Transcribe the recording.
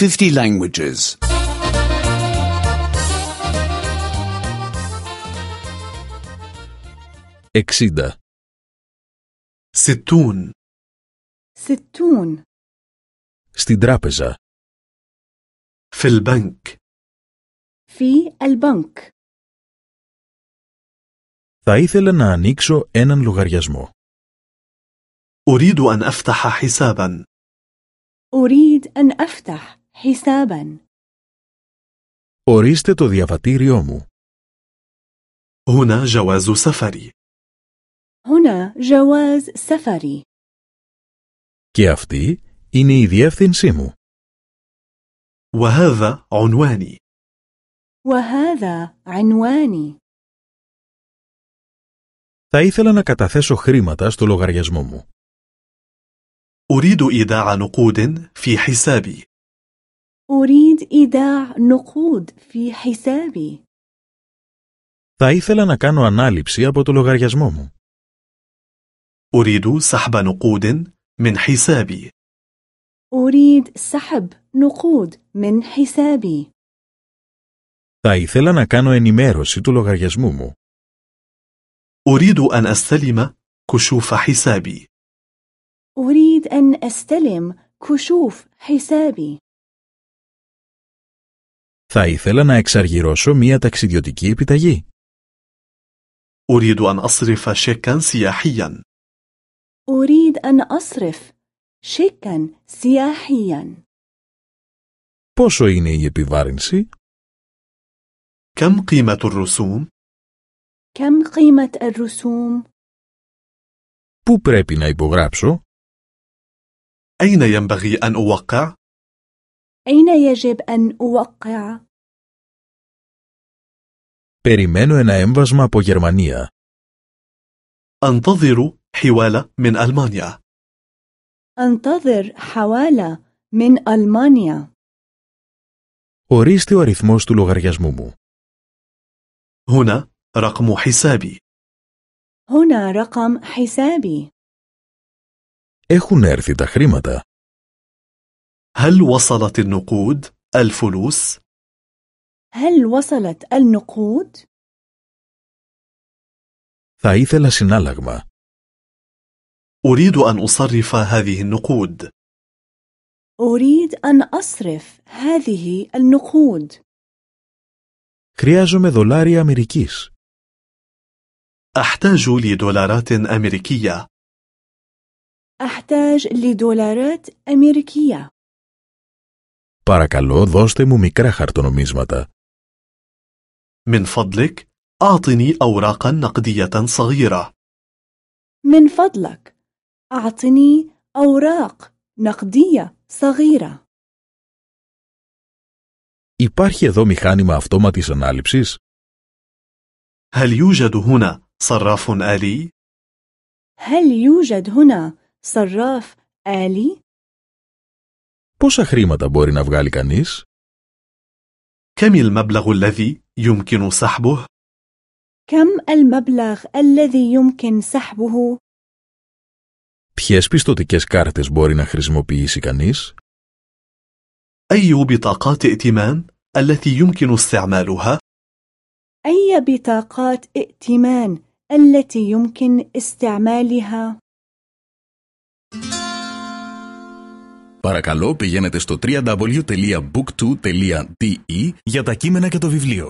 50 languages. 60. ستون ستون Στην τράπεζα. في البنك في البنك Θα ήθελα να ανοίξω έναν λογαριασμό. أريد أن أفتح حسابا أريد أن أفتح حسابا Ορίστε το διαβατήριό μου. هنا جواز سفري هنا جواز سفري Και αυτή είναι η διεύθυνσή μου. وهذا عنواني وهذا عنواني Θα ήθελα να καταθέσω χρήματα στο λογαριασμό μου. أريد إيداع نقود في حسابي أريد إيداع نقود في حسابي Θα ήθελα να κάνω ανάληψη από το λογαριασμό μου. أريد سحب نقود من حسابي أريد سحب نقود من حسابي Θα ήθελα να κάνω ενημέρωση του λογαριασμού μου. أريد أن أستلم كشوف حسابي أريد أن أستلم كشوف حسابي Θα ήθελα να εξαργυρώσω μία ταξιδιωτική επιταγή. أريد أن أصرف شيكا سياحيا أريد أن أصرف شيكا سياحيا Πόσο είναι η επιβάρυνση? كم قيمة الرسوم؟ كم قيمة الرسوم؟ Πού πρέπει να υπογράψω? أين ينبغي أن أوقع؟ أين يجب أن أوقع؟ Περιμένω ένα έμβασμα από Γερμανία. أنتظر حوالة من ألمانيا أنتظر حوالة من ألمانيا Ορίστε ο αριθμός του λογαριασμού μου. هنا رقم حسابي هنا رقم حسابي Έχουν έρθει τα χρήματα. هل وصلت النقود؟ الفلوس؟ هل وصلت النقود؟ Θα ήθελα συνάλλαγμα. أريد أن أصرف هذه النقود أريد أن أصرف هذه النقود Χρειάζομαι δολάρια Αμερικής. أحتاج لدولارات أمريكية أحتاج لدولارات أمريكية Παρακαλώ δώστε μου μικρά χαρτονομίσματα. من فضلك أعطني أوراقا نقدية صغيرة من فضلك أعطني أوراق نقدية صغيرة Υπάρχει εδώ μηχάνημα αυτόματης ανάληψης? هل يوجد هنا صراف آلي؟ هل يوجد هنا صراف آلي؟ Πόσα χρήματα μπορεί να βγάλει κανείς? كم المبلغ الذي يمكن سحبه؟ كم المبلغ الذي يمكن سحبه؟ Ποιες πιστωτικές κάρτες μπορεί να χρησιμοποιήσει κανείς? أي بطاقات ائتمان التي يمكن استعمالها؟ أي بطاقات ائتمان التي يمكن استعمالها؟ Παρακαλώ πηγαίνετε στο www.book2.de για τα κείμενα και το βιβλίο.